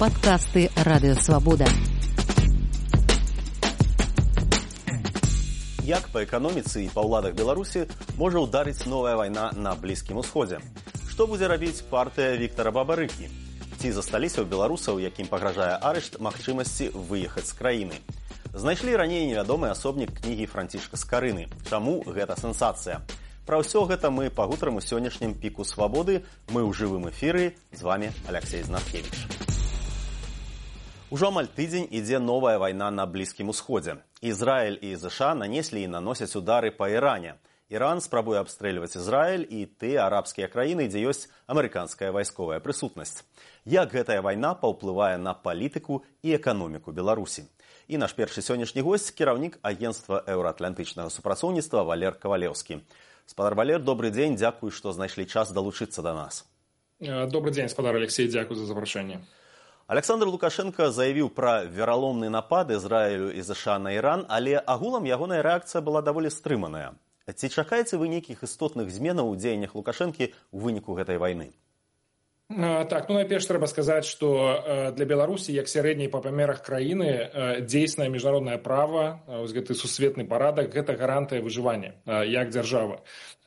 падкасты радыёвабода. Як па эканоміцы і па ўладах Беларусі можа ўдарыць новая вайна на блізкім усходзе. Што будзе рабіць партыя Віктора Бабарыкі? Ці засталіся ў беларусаў, якім пагражае арышт магчымасці выехаць з краіны. Знайшлі раней невядомы асобнік кнігі францішка скарыны. Чаму гэта сенсацыя? Пра ўсё гэта мы пагутрам у сённяшнім піку свабоды мы ў жывым эфіры з вами Алексей Знаткевич. Ужо амаль тыдзень ідзе новая вайна на блізкім усходзе. Ізраіль і ЗША нанеслі і наносяць удары па Іране. Іран спрабуе абстрэльваць Ізраіль і тыя арабскія краіны, дзе ёсць амерыканская вайсковая прысутнасць. Як гэтая вайна паўплывае на палітыку і эканоміку Беларусі. І наш першы сённяшні госць кіраўнік агенства еўраатлантычнага супрацоўніцтва Валер Кавалеўскі. Спадар Валер, добры дзень, дзякуй, што знайшлі час далучыцца да нас. Добрый дзень, спадар Алексей, дзякуй за запрашэнне. Александр Лукашенко заявіў пра вераломны напад Ізраілю і ЗША на Іран, але агулам ягоная рэакцыя была даволі стрыманая. Ці чакаеце вы нейкіх істотных зменаў у дзеяннях Лукашэнкі ў выніку гэтай вайны? Так, ну найперш трэба сказаць, што для Беларусі як сярэдняй па памерах краіны дзейснае міжнароднае права, гэты сусветны парадак гэта гарантыя выжывання як дзяржава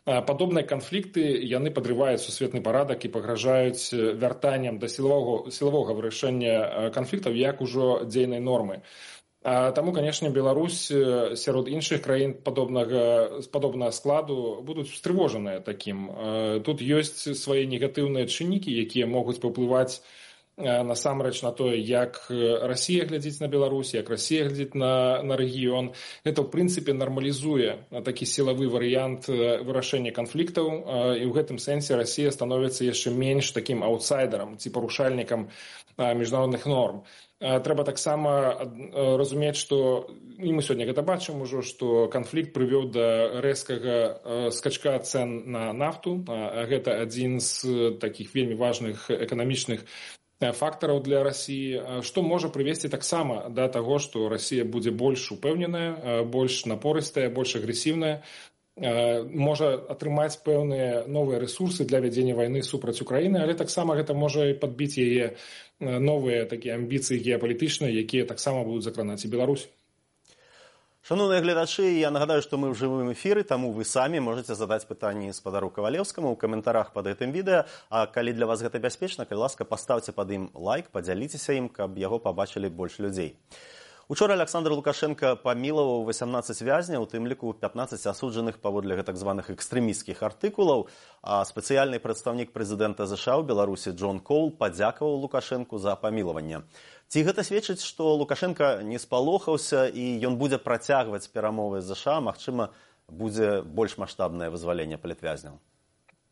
падобныя канфлікты яны падрываюць сусветны парадак і пагражаюць вяртаннем да сілавога сілавога вырашэння канфліктаў як ужо дзейнай нормы. Таму канешне Беларусь сярод іншых краін падобнага падобнага складу будуць устрывожаныя такім. Тут ёсць свае негатыўныя чыннікі якія могуць паўплываць насамрэч на тое як Росія глядзіць на Беларусь як Росія глядзіць на, на рэгіён это ў прынцыпе нармалізуе такі сілавы варыянт вырашэння канфліктаў і ў гэтым сэнсе Росія становіцца яшчэ менш такім аутсайдерам ці парушальнікам міжнародных норм. Трэба таксама разумець што і мы сёння гэта бачым ужо што канфлікт прывёў да рэзкага скачка цэн на нафту. Гэта адзін з такіх вельмі важных эканамічных фактараў для рассіі што можа прывесці таксама да таго што Росія будзе больш упэўненая больш напорыстая больш агрэсіўная можа атрымаць пэўныя новыя рэсурсы для вядзення вайны супраць украіны але таксама гэта можа і падбіць яе новыя такія амбіцыі геапалітычныя якія таксама будуць закранаць і Беларусь Шановныя гледачы, я нагадаю, што мы ў жывым эфіры, таму вы самі можете задаць пытанні спадару кавалеўскаму ў каментарах пад гэтым відэа. А калі для вас гэта бяспечна, калі ласка, паставце пад ім лайк, падзяліцеся ім, каб яго пабачылі больш людзей. Учора Александр Лукашенко памілаваў 18 вязняў, у тым ліку 15 асуджаных паводле гэтак званых экстрэміскіх артыкулаў, а спецыяльны прадстаўнік прэзідэнта ЗША ў Беларусі Джон Коул падзякаваў Лукашэнку за памілаванне. Ці гэта сведчыць, што Лукашенко не спалохаўся і ён будзе працягваць перамовы з ЗША, магчыма, будзе больш маштабнае вызваленне палітвязняў.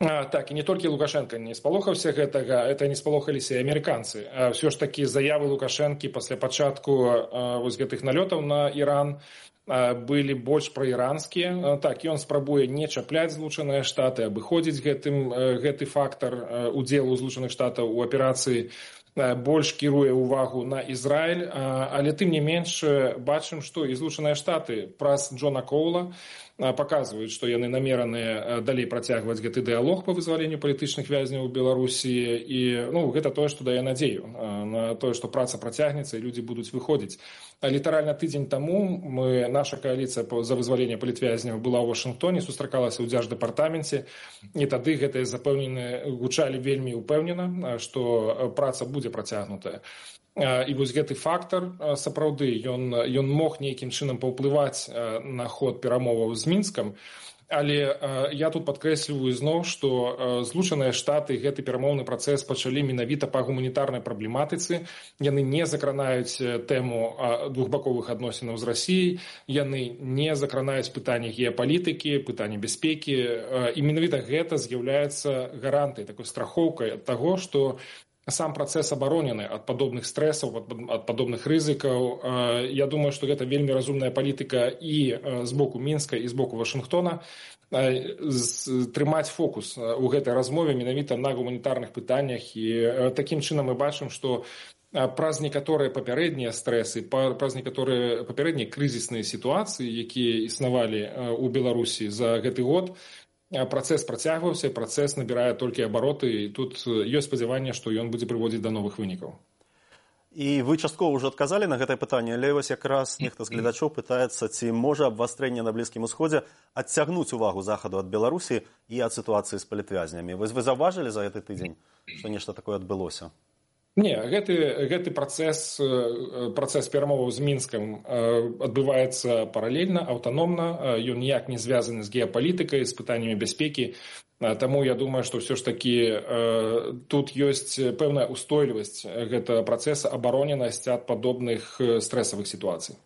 Так і не толькі Лукашенко не спалохаўся гэтага, это не спалохаліся амерыканцы. Всё ж такі заявы Лукашэнкі пасля пачатку вось гэтых налётаў на Іран былі больш праіранскія. Так ён спрабуе не чапляць злучаныя штаты, абыходзіць гэтым гэты фактар удзелу злучаных штатаў у аперацыі больш кіруе ўвагу на Ізраіль, але тым не менш бачым, што і злучаныя штаты праз Джона Коула паказваюць, што яны намераныя далей працягваць гэты дыялог па вызваленню палітычных вязняў у Беларусі. І ну, гэта тое, што дае надзею на тое, што праца працягнецца і людзі будуць выходзіць. Літаральна тыдзень таму мы наша кааліцыя за вызваленне палітвязняў была ў Вашынгтоне, сустракалася ў дзярждэпартаменце і тады гэтыя запэўнены гучалі вельмі ўпэўнена, што праца будзе працягнутая і вось гэты фактар сапраўды ён ён мог нейкім чынам паўплываць на ход перамоваў з мінскам. Але я тут падкрэсліваю зноў што злучаныя штаты гэты перамоўны працэс пачалі менавіта па гуманітарнай праблематыцы. Яны не закранаюць тэму двухбаковых адносінаў з рассіяй яны не закранаюць пытанні геапалітыкі пытанні бяспекі. І менавіта гэта з'яўляецца гарантай такой страхоўкай ад таго што сам працэс абаронены ад падобных стрэсаў ад падобных рызыкаў я думаю што гэта вельмі разумная палітыка і з боку мінска і з боку вашынгтона трымаць фокус у гэтай размове менавіта на гуманітарных пытаннях і такім чынам мы бачым што праз некаторыя папярэднія стрэсы праз некаторыя папярэднія крызісныя сітуацыі якія існавалі у беларусі за гэты год працэс працягваўся працэс набірае толькі абароты і тут ёсць спадзяванне што ён будзе прыводзіць да новых вынікаў і вы часткова ўжо адказалі на гэтае пытанне але вось якраз нехта з гледачоў пытаецца ці можа абвастрэнне на блізкім усходзе адцягнуць увагу захаду ад беларусі і ад сітуацыі з палітвязнямі вось вы заўважылі за гэты тыдзень што нешта такое адбылося не гэты гэты працэс працэс перамоваў з мінскам адбываецца паралельна аўтаномна ён ніяк не звязаны з геапалітыкай з пытаннямі бяспекі Таму я думаю, што ўсё ж такі э, тут ёсць пэўная ўстойлівасць гэта працэса абароненасць ад падобных стрэсавых сітуацый.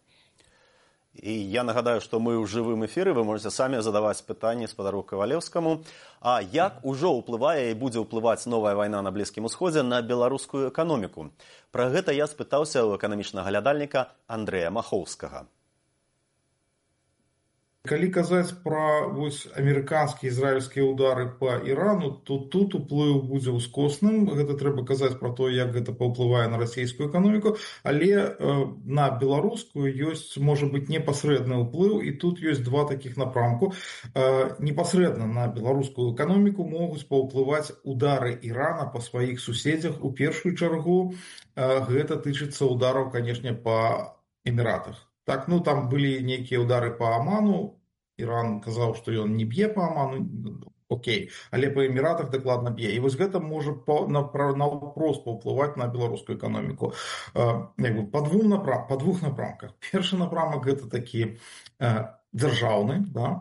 І я нагадаю, што мы ў жывым эфіры вы можете самі задаваць пытанні спадару кавалеўскаму. А як ужо ўплывае і будзе ўплываць новая вайна на блізкім усходзе на беларускую эканоміку? Пра гэта я спытаўся ў эканамічнага глядальніка Андрэя Махоўскага. Калі казаць пра вось амерыканскія ізраільскія ўдары па ірану то тут уплыў будзе ўскосным. Гэта трэба казаць пра то як гэта паўплывае на расійскую эканоміку. Але э, на беларускую ёсць можа быць непасрэдны ўплыў і тут ёсць два такіх напрамку. Э, непасрэдна на беларускую эканоміку могуць паўплываць удары ірана па сваіх суседзях у першую чаргу. Э, гэта тычыцца удараў канешне па эміратах Так, ну там былі нейкія ўдары па аману Іран казаў што ён не б'е па аману Окей. Але па эміратах дакладна б'е і вось гэта можа наўпрост паўплываць на беларускую эканоміку па двум напрам па двух напрамках першы напрамак гэта такі дзяржаўны да.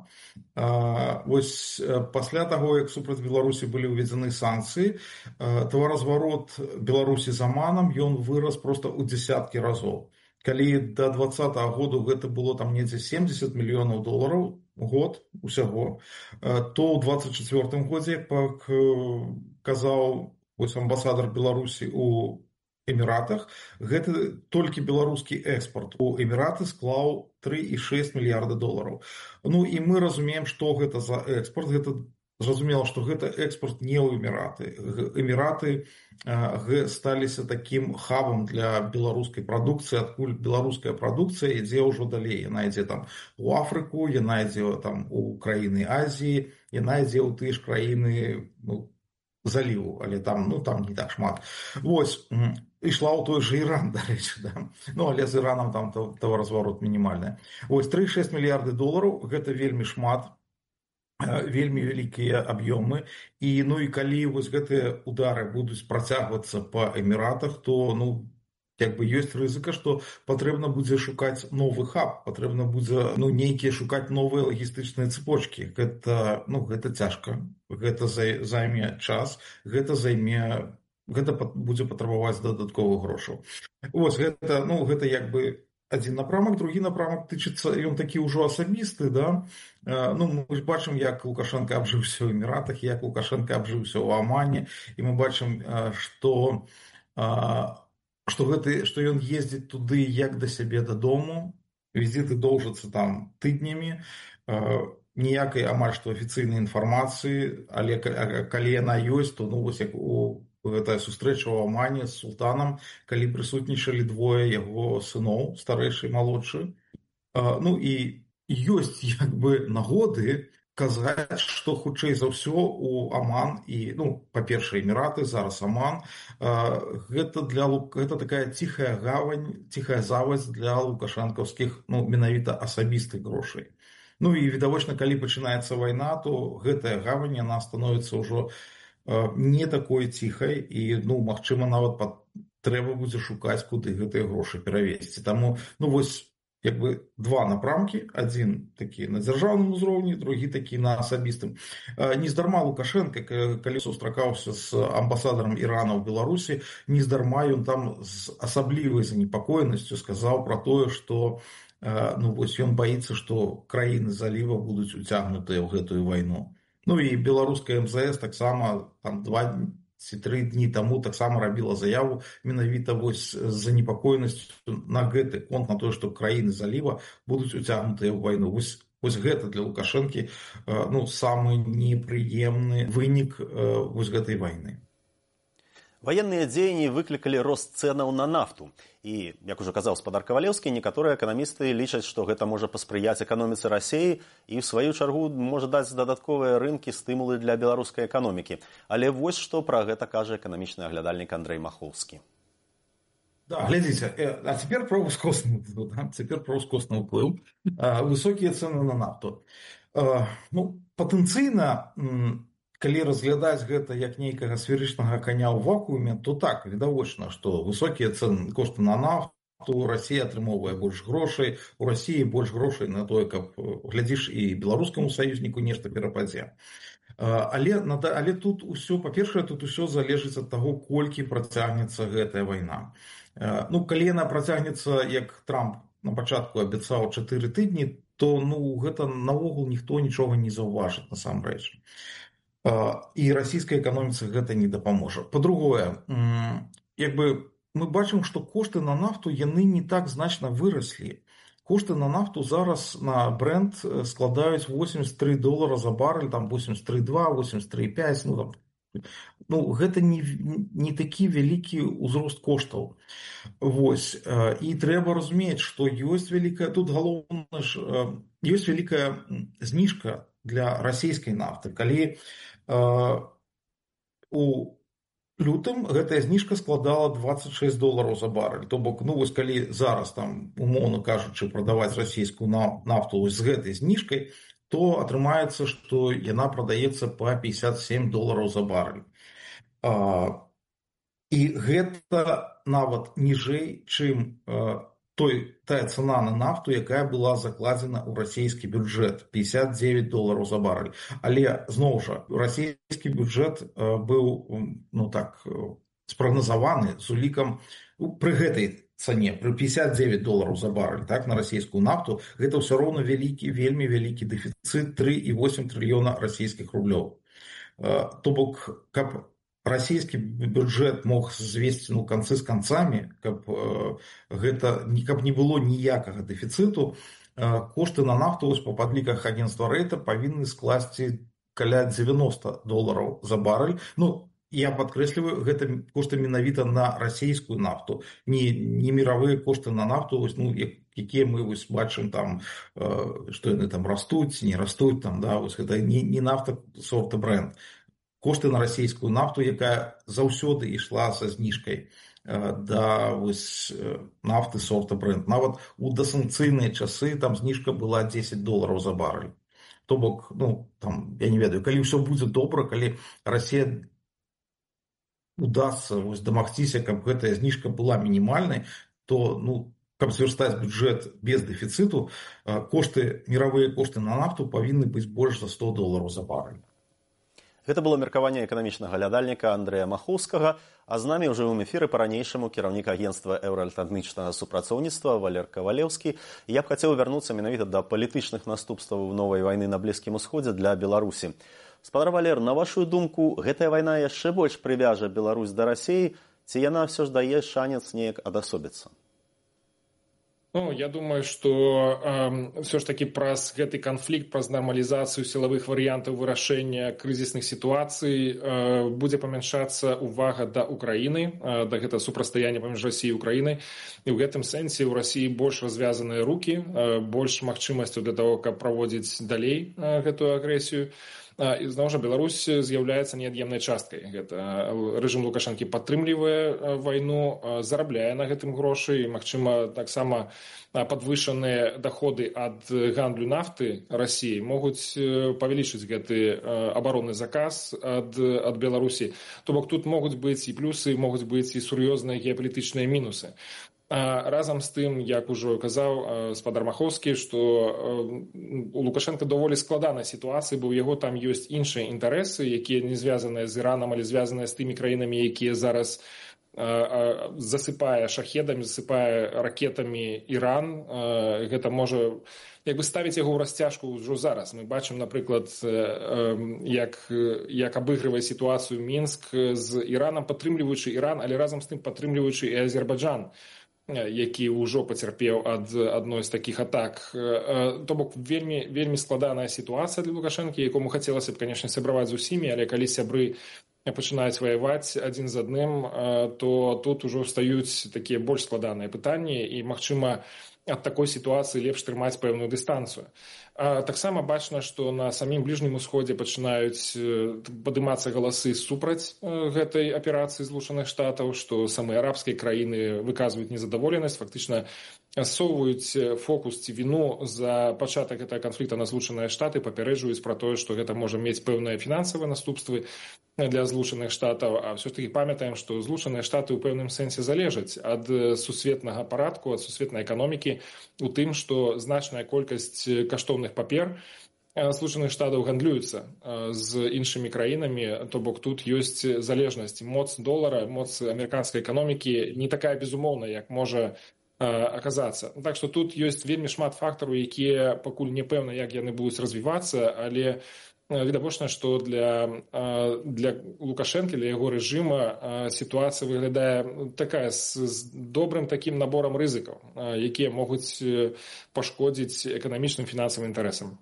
Вось пасля таго як супраць беларусі былі ўведзены санкцыі таваразварот беларусі за аманам ён вырас проста ў дзясяткі разоў калі да двадцатого году гэта было там недзе 70 мільёнаў долараў год усяго то ў 24 годзе пак казаў вось амбасадар беларусі у эміратах гэта толькі беларускі экспорт у эміраты склаў 3,6 мільярда долараў. Ну і мы разумеем што гэта за экспорт гэта зразумела што гэта экспорт не ў эміраты. Эміраты сталіся такім хабам для беларускай прадукцыі адкуль беларуская прадукцыя ідзе ўжо далей. Яна ідзе там у афрыку яна ідзе там у краіны азіі яна ідзе ў тыя ж краіны ну, заліву але там ну там не так шмат. Вось ішла ў той же іран дарэчы да? ну але з іранам там таваразварот мінімальная ось 36 мільярды долараў гэта вельмі шмат вельмі вялікія аб'ёмы. І ну і калі вось гэтыя удары будуць працягвацца па эміратах то ну як бы ёсць рызыка што патрэбна будзе шукаць новы хаб патрэбна будзе ну нейкія шукаць новыя лагістычныя цепочки гэта ну гэта цяжка. Гэта займе час гэта займе гэта будзе патрабаваць дадатковых грошаў. Ось гэта ну гэта як бы адзін напрамак другі напрамак тычыцца ён такі ўжо асабісты да. Ну мы бачым як лукашенко абжыўся ў эміратах як лукашенко абжыўся ў амане і мы бачым што што гэты што ён ездзіць туды як да сябе дадому візіты доўжацца там тыднямі ніякай амаль што афіцыйнай інфармацыі. Але калі яна ёсць то ну вось як у гэтая сустрэча ў амане з султанам калі прысутнічалі двое яго сыноў старэйшы малодшы ну і ёсць як бы нагоды казаць што хутчэй за ўсё у аман і ну па-першае эміраты зараз аман. Гэта для гэта такая ціхая гавань ціхая завасць для лукашанкаўскіх ну менавіта асабістых грошай. Ну і відавочна калі пачынаецца вайна то гэтая гавань яна становіцца ўжо не такой ціхай і ну магчыма нават пад трэба будзе шукаць куды гэтыя грошы перавесці. Таму ну вось як бы два напрамкі. Адзін такі на дзяржаўным узроўні другі такі на асабістым. Нездарма лукашенко калі сустракаўся з амбасадарам ірана ў беларусі нездарма ён там з асаблівай занепакоенасцю сказаў пра тое што ну вось ён баіцца што краіны заліва будуць уцягнутыя ў гэтую вайну Ну і беларуская МЗС таксама там два ці тры дні таму таксама рабіла заяву менавіта вось з занепакоенасцю на гэты конт на тое што краіны заліва будуць уцягнутыя ў вайну вось вось гэта для лукашэнкі ну самы непрыемны вынік вось гэтай вайны Ваенныя дзеянні выклікалі рост цэнаў на нафту. І, як ужо казаў спадар кавалеўскі, некаторыя эканамісты лічаць, што гэта можа паспрыяць эканоміцы рассеі і ў сваю чаргу можа даць дадатковыя рынкі стымулы для беларускай эканомікі. Але вось што пра гэта кажа эканамічны аглядальнік Андрэй Махоўскі. Да, глядзіце а цяпер пра ускосны да? цяпер пра ускосны ўплыў высокія цэны на нафту ну патэнцыйна калі разглядаць гэта як нейкага сферычнага каня ў вакууме то так відавочна што высокія цэны кошты на нафту Росія атрымоўвае больш грошай у рассіі больш грошай на тое каб глядзіш і беларускаму саюзніку нешта перападзе. Але але тут усё па-першае тут усё залежыць ад таго колькі працягнецца гэтая вайна. Ну калі яна працягнецца як трамп на пачатку абяцаў чатыры тыдні то ну гэта наогул ніхто нічога не заўважыць насамрэч і расійскай эканоміцы гэта не дапаможа по-другое як бы мы бачым што кошты на нафту яны не так значна выраслі кошты на нафту зараз на бренд складаюць 83 долара за баррель там 83,2 83,5 ну там ну гэта не, не такі вялікі ўзрост коштаў. Вось і трэба разумець што ёсць вялікая тут галоўна ж ёсць вялікая зніжка для расійскай нафты. Калі у лютым гэтая зніжка складала 26 долараў за баррель то бок ну вось калі зараз там умоўна кажучы прадаваць расійскую нафту з гэтай зніжкай то атрымаецца што яна прадаецца по 57 долараў за баррель і гэта нават ніжэй чым той тая цана на нафту якая была закладзена ў расійскі бюджэт 59 долараў за баррель. Але зноў жа расійскі бюджэт быў ну так спрагназаваны з улікам пры гэтай цане пры 59 долараў за баррель так на расійскую нафту. Гэта ўсё роўна вялікі вельмі вялікі дэфіцыт 3,8 трыльёна расійскіх рублёў то бок каб расійскі бюджэт мог звесці ну канцы з канцамі каб гэта не каб не было ніякага дэфіцыту кошты на нафту вось па падліках агенства рэйта павінны скласці каля 90 долараў за баррель ну я падкрэсліваю гэта кошты менавіта на расійскую нафту. Не не мировые кошты на нафту вось, ну якія мы вось бачым там э, што яны там растуць не растуць там да вось гэта не, не нафта сорта бренд кошты на расійскую нафту якая заўсёды ішла са зніжкай э, да вось нафты сорта бренд нават у дасанкцыйныя часы там зніжка была 10 долараў за баррель то бок ну там я не ведаю калі ўсё будзе добра калі Росія удастся вось дамагціся каб гэтая зніжка была мінімальнай то ну каб зверстаць бюджэт без дэфіцыту кошты мировые кошты на нафту павінны быць больш за 100 долараў за баррель Гэта было меркаванне эканамічнага глядальніка Андрэя Махоўскага, а з намі ў жывым эфіры па-ранейшаму кіраўнік агенства еўраальтанічнага супрацоўніцтва Валер Кавалеўскі. Я б хацеў вярнуцца менавіта да палітычных наступстваў новай вайны на блізкім усходзе для Беларусі. Спадар Валер, на вашу думку, гэтая вайна яшчэ больш прывяжа Беларусь да рассеі, ці яна ўсё ж дае шанец неяк адасобіцца? Ну, я думаю, што э, все ж таки праз гэты канфлікт праз нармалізацыю сілавых варыянтаў вырашэння крызісных сітуацый э, будзе памяншацца ўвага да Украіны э, да гэта супрацьстаяння паміж Росіі і Украінай і ў гэтым сэнсе ў рассіі больш развязаныя руки э, больш магчымасцяў для того каб праводзіць далей э, гэтую агрэсію. і зноў жа Беларусь з'яўляецца неад'емнай часткай гэта рэжым лукашанкі падтрымлівае вайну зарабляе на гэтым грошы і магчыма таксама падвышаныя даходы ад гандлю нафты рассіі могуць павялічыць гэты абаронны заказ ад ад беларусі. То бок тут могуць быць і плюсы могуць быць і сур'ёзныя геапалітычныя мінусы разам з тым як ужо казаў спадар маховскі што у лукашенко даволі складанай сітуацыі бо ў яго там ёсць іншыя інтарэсы якія не звязаныя з іранам але звязаныя з тымі краінамі якія зараз засыпае шахедамі засыпае ракетамі іран. Гэта можа як бы ставіць яго ў расцяжку ўжо зараз. Мы бачым напрыклад як як абыгрывае сітуацыю мінск з іранам падтрымліваючы іран але разам з тым падтрымліваючы і азербайджан які ўжо пацярпеў ад адной з такіх атак. То бок вельмі вельмі складаная сітуацыя для лукашэнкі якому хацелася б канешне сябраваць з усімі але калі сябры пачынаюць ваяваць адзін з адным то тут ужо встаюць такія больш складаныя пытанні і магчыма ад такой сітуацыі лепш трымаць пэўную дыстанцыю таксама бачна што на самім бліжнім усходзе пачынаюць падымацца галасы супраць гэтай аперацыі злучаных штатаў што самыя арабскія краіны выказваюць незадаволенасць фактычна асоўваюць фокус ці віну за пачатак гэтага канфлікта на злучаныя штаты папярэджваюць пра тое што гэта можа мець пэўныя фінансавыя наступствы для злучаных штатаў. А все ж таки памятаем што злучаныя штаты ў пэўным сэнсе залежаць ад сусветнага парадку ад сусветнай эканомікі у тым што значная колькасць каштоўных ценных папер злучаных штатаў гандлююцца з іншымі краінамі то бок тут ёсць залежнасць моц долара моц амерыканскай эканомікі не такая безумоўная як можа аказацца. Так што тут ёсць вельмі шмат фактараў якія пакуль не пэўна як яны будуць развівацца але відавочна што для для лукашэнкі для яго рэжыма сітуацыя выглядае такая з, з добрым такім наборам рызыкаў якія могуць пашкодзіць эканамічным фінансавым інтарэсам.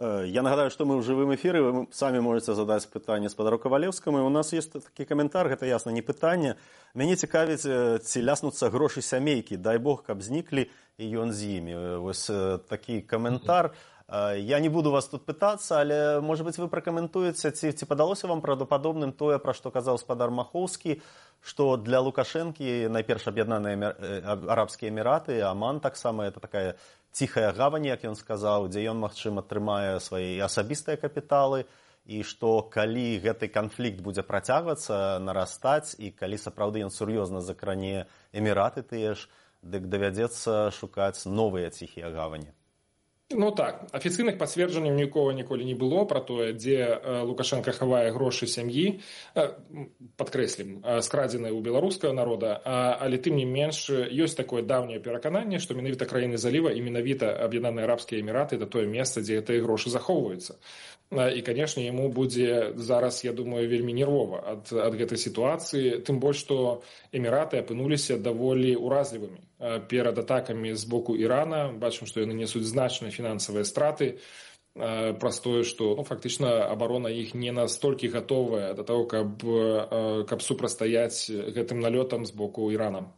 Я нагадаю, што мы ў жывым эфіры вы самі можаце задаць пытанне спадару кавалеўскаму у нас есть такі каментар гэта ясна не пытанне. Мяне цікавіць ці ляснуцца грошы сямейкі. Дай бог каб зніклі і ён з імі. Вось такі каментар я не буду вас тут пытацца але можа быть вы пракаментуеце ці ці падалося вам правдападобным тое пра што казаў спадар махоўскі што для лукашэнкі найперш аб'яднаныя арабскія эміраты аман таксама это такая ціхая гавань як ён сказаў дзе ён магчыма трымае свае асабістыя капіталы і што калі гэты канфлікт будзе працягвацца нарастаць і калі сапраўды ён сур'ёзна закране эміраты тыя ж дык давядзецца шукаць новыя ціхія гавані Ну так афіцыйных пацверджанняў нікога ніколі не было пра тое дзе лукашенко хавае грошы сям'і. Падкрэслім скрадзеныя ў беларускага народа але тым не менш ёсць такое даўняе перакананне што менавіта краіны заліва і менавіта аб'яднаныя арабскія эміраты да тое месца дзе гэтыя грошы захоўваюцца. І канешне яму будзе зараз я думаю вельмі нервова ад ад гэтай сітуацыі тым больш што эміраты апынуліся даволі ўразлівымі перад атакамі з боку ірана бачым што яны несуць значныя фінансавыя страты праз тое што ну, фактычна абарона іх не настолькі гатовая да таго каб каб супрацьстаяць гэтым налётам з боку ірана.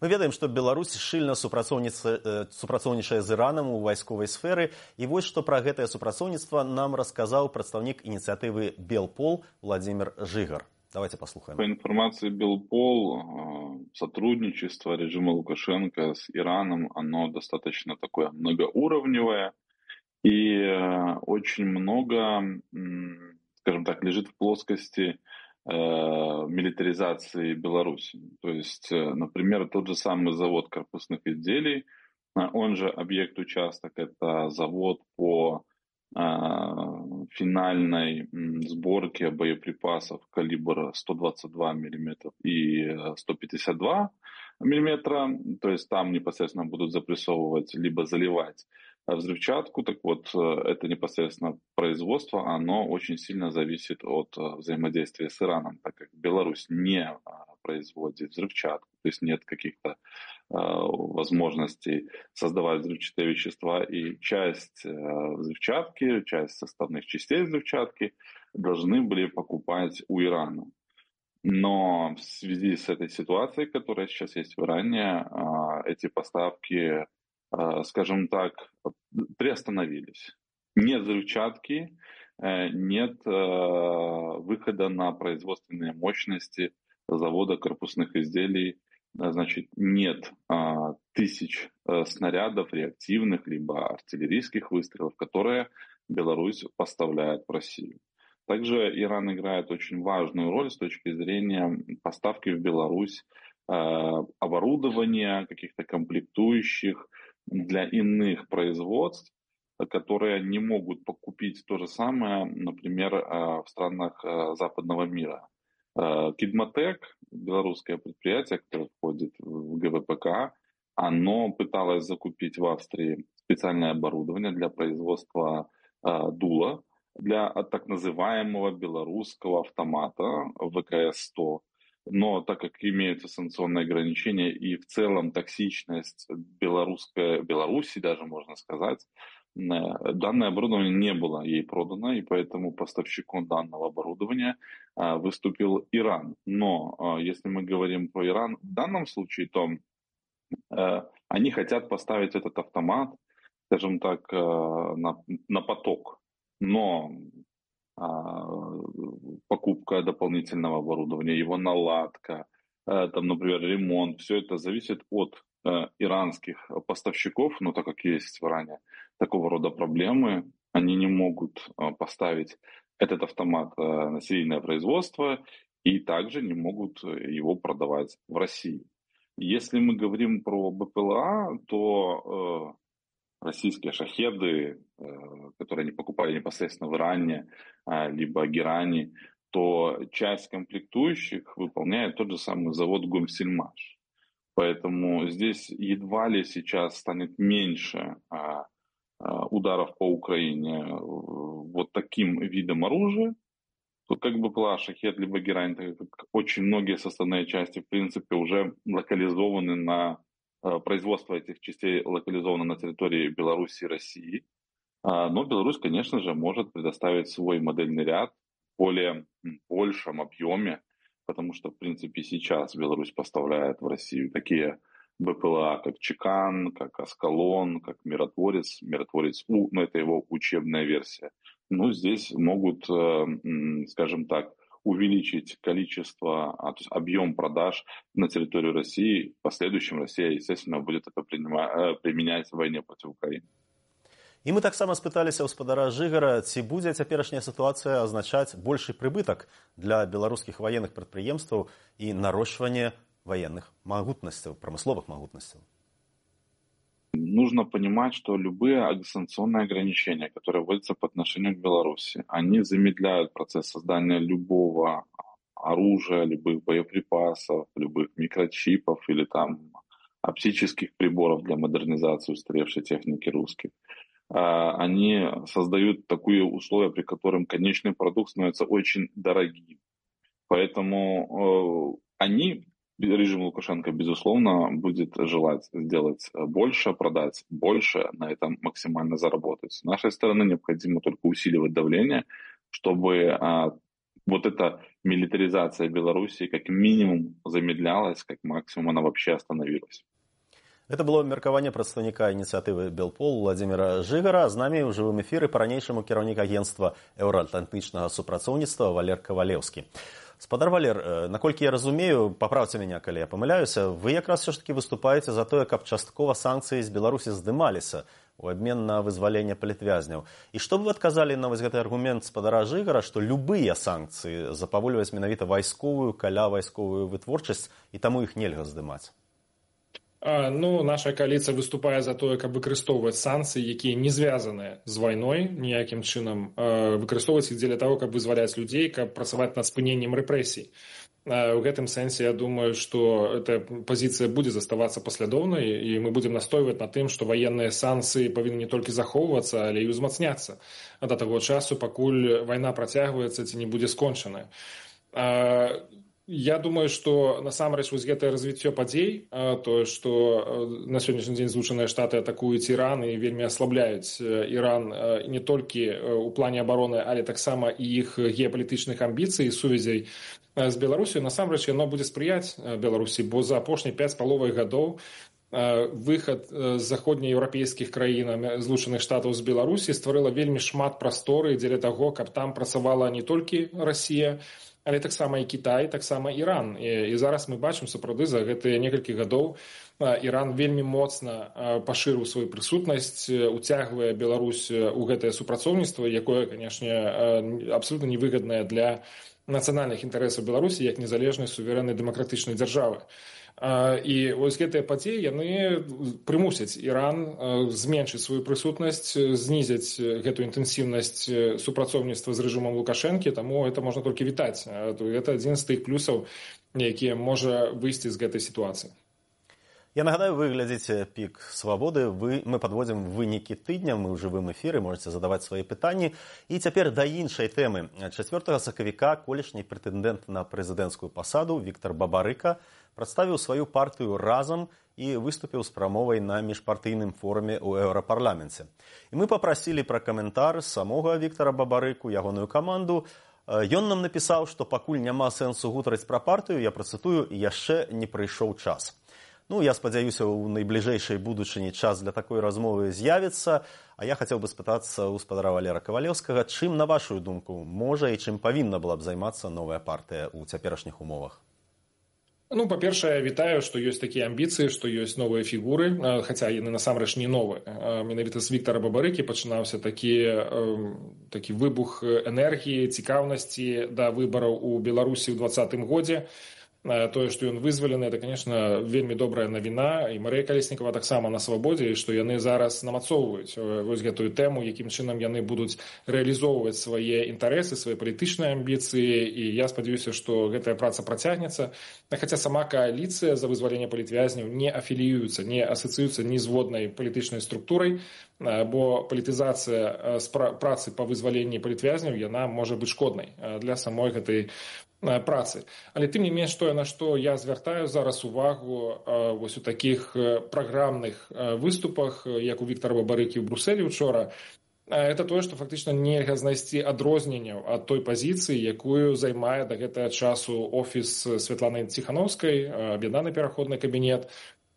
Мы ведаем, што Беларусь шчыльна супрацоўнічае з іранам у вайсковай сферы. І вось што пра гэтае супрацоўніцтва нам расказаў прадстаўнік ініцыятывы Белпол Владимир Жигар. Давайте послушаем. По информации Белпол, сотрудничество режима Лукашенко с Ираном, оно достаточно такое многоуровневое и очень много, скажем так, лежит в плоскости Э, милитаризации Беларуси. То есть, например, тот же самый завод корпусных изделий, а, он же объект участок, это завод по а, финальной сборке боеприпасов калибра 122 мм и 152 мм, то есть там непосредственно будут запрессовывать либо заливать взрывчатку, так вот э, это непосредственно производство, оно очень сильно зависит от э, взаимодействия с Ираном, так как Беларусь не производит взрывчатку, то есть нет каких-то а, возможностей создавать взрывчатые вещества, и часть э, взрывчатки, часть составных частей взрывчатки должны были покупать у Ирана. Но в связи с этой ситуацией, которая сейчас есть в Иране, а, эти поставки Э, скажем так, приостановились. Нет взрывчатки, э, нет э, выхода на производственные мощности завода корпусных изделий, значит, нет тысяч снарядов реактивных либо артиллерийских выстрелов, которые Беларусь поставляет в Россию. Также Иран играет очень важную роль с точки зрения поставки в Беларусь оборудования, каких-то комплектующих, для иных производств, которые не могут покупить то же самое, например, э, в странах западного мира. Э, Кидматек, белорусское предприятие, которое входит в ГВПК, оно пыталось закупить в Австрии специальное оборудование для производства дула, для так называемого белорусского автомата ВКС-100 но так как имеются санкционные ограничения и в целом токсичность белорусской, Беларуси даже можно сказать, э, данное оборудование не было ей продано, и поэтому поставщиком данного оборудования э, выступил Иран. Но э, если мы говорим про Иран в данном случае, то они хотят поставить этот автомат, скажем так, на, на поток. Но покупка дополнительного оборудования, его наладка, там, например, ремонт, все это зависит от иранских поставщиков, но так как есть в Иране такого рода проблемы, они не могут поставить этот автомат на серийное производство и также не могут его продавать в России. Если мы говорим про БПЛА, то э, российские шахеды, э, которые они покупали непосредственно в Иране, э, либо Герани, то часть комплектующих выполняет тот же самый завод Гомсельмаш. Поэтому здесь едва ли сейчас станет меньше а, а, ударов по Украине вот таким видом оружия, Тут как бы была шахет либо герань, так как очень многие составные части, в принципе, уже локализованы на э, производство этих частей локализовано на территории Беларуси и России. А, но Беларусь, конечно же, может предоставить свой модельный ряд в более большем объеме, потому что, в принципе, сейчас Беларусь поставляет в Россию такие БПЛА, как Чекан, как Аскалон, как Миротворец, Миротворец У, но это его учебная версия – ну, здесь могут, э, скажем так, увеличить количество, а, то есть объем продаж на территорию России. В последующем Россия, естественно, будет это э, применять в войне против Украины. І мы таксама спыталіся гаспадара жыгара ці будзе цяперашняя сітуацыя азначаць большы прыбытак для беларускіх ваенных прадпрыемстваў і нарошчванне военных магутнасцяў прамысловых магутнасцяў нужно понимать, что любые санкционные ограничения, которые вводятся по отношению к Беларуси, они замедляют процесс создания любого оружия, любых боеприпасов, любых микрочипов или там оптических приборов для модернизации устаревшей техники русских. А, они создают такие условия, при которых конечный продукт становится очень дорогим. Поэтому э, они режим Лукашенко, безусловно, будет желать сделать больше, продать больше, на этом максимально заработать. С нашей стороны необходимо только усиливать давление, чтобы а, вот эта милитаризация Беларуси как минимум замедлялась, как максимум она вообще остановилась. Это было меркаванне прадстаўніка ініцыятывы белпол владимира жыгара з намі ў жывым эфіры па-ранейшаму кіраўнік агенства еўраатлантычнага супрацоўніцтва валер кавалеўскі. Спадар валер наколькі я разумею паправце меня калі я памыляюся вы якраз все ж таки выступаеце за тое каб часткова санкцыі з беларусі здымаліся у абмен на вызваленне палітвязняў. І што вы адказалі на вось гэты аргумент спадара жыгара што любыя санкцыі запавольваюць менавіта вайсковую каля вайсковую вытворчасць і таму іх нельга здымаць ну наша коаліцыя выступае за тое каб выкарыстоўваць санкцыі якія не звязаныя з вайной ніякім чынам выкарыстоўваць іх дзеля того каб вызваляць людзей каб працаваць над спыненнем рэпрэсій у гэтым сэнсе я думаю что эта пазіцыя будзе заставацца паслядоўнай і мы будзем настойваць на тым што ваенныя санкцыі павінны не толькі захоўвацца але і ўзмацняцца да таго часу пакуль вайна працягваецца ці не будзе скончаная Я думаю, што насамрэч вось гэтае развіццё падзей, тое, што на сённяшні дзень злучаныя штаты атакуюць Іран і вельмі аслабляюць Іран не толькі ў плане абароны, але таксама і іх геапалітычных амбіцый сувязей з Беларусю, насамрэч яно будзе спрыяць Беларусі, бо за апошні пяць паловай гадоў выхад з заходнееўрапейскіх краін злучаных штатаў з Беларусі стварыла вельмі шмат прасторы дзеля таго, каб там працавала не толькі Расія, але таксама і Кітай таксама Іран. І, і зараз мы бачым сапраўды за гэтыя некалькі гадоў Іран вельмі моцна пашырыў сваю прысутнасць уцягвае Беларусь у гэтае супрацоўніцтва якое канешне абсолютно невыгаднае для нацыянальных інтарэсаў Беларусі як незалежнай суверэннай дэмакратычнай дзяржавы і вось гэтыя падзеі яны прымусяць Іран зменшыць сваю прысутнасць знізяць гэтую інтэнсіўнасць супрацоўніцтва з рэжымам лукашэнкі таму это можна толькі вітаць. Гэта адзін з тых плюсаў якія можа выйсці з гэтай сітуацыі Я нагадаю вы глядзіце пік свабоды вы мы подводзім вынікі тыдня мы ў жывым эфіры можете задаваць свае пытанні і цяпер да іншай тэмы чацвёртага сакавіка колішні прэтэндэнт на прэзідэнцкую пасаду Віктор бабарыка прадставіў сваю партыю разам і выступіў з прамовай на міжпартыйным форуме ў еўрапарламенце. І мы папрасілі пра каментар самога Віктара Бабарыку, ягоную каманду. Ён нам напісаў, што пакуль няма сэнсу гутарыць пра партыю, я працытую яшчэ не прыйшоў час. Ну, я спадзяюся, у найбліжэйшай будучыні час для такой размовы з'явіцца. А я хацеў бы спытацца ў спадара Валера Кавалеўскага, чым, на вашу думку, можа і чым павінна была б займацца новая партыя ў цяперашніх умовах? Ну, па-першае, вітаю, што ёсць такія амбіцыі, што ёсць новыя фігуры, хаця яны насамрэч не новыя. Менавіта з Віктара Бабарыкі пачынаўся такі, такі выбух энергіі, цікаўнасці да выбараў у Беларусі ў двадцатым годзе тое што ён вызвалены это конечно вельмі добрая навіна і Марыя калеснікова таксама на свабодзе што яны зараз намацоўваюць вось гэтую тэму якім чынам яны будуць рэалізоўваць свае інтарэсы свае палітычныя амбіцыі. І я спадзяюся што гэтая праца працягнецца. Хаця сама кааліцыя за вызваленне палітвязняў не афіліюцца не асацыюцца нізводнай палітычнай структурай бо палітызацыя працы па вызваленні палітвязняў яна можа быць шкоднай для самой гэтай працы. Але тым не менш тое на што я звяртаю зараз увагу вось у такіх праграмных выступах як у Віктора бабарыкі ў брусселі учора это тое што фактычна нельга знайсці адрозненняў ад той пазіцыі якую займае да гэтага часу офіс святланы ціхановскай аб'яднаны пераходны кабінет